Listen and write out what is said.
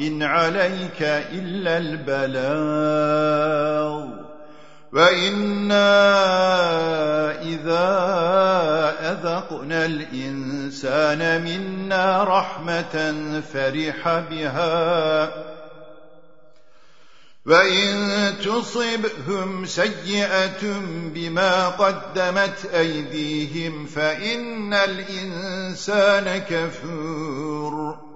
إن عليك إلا البلاغ. وإنا إذا أذقنا الإنسان منا رحمة فرح بها. وإن تصبهم سيئة بما قدمت أيديهم فإن الإنسان كفور.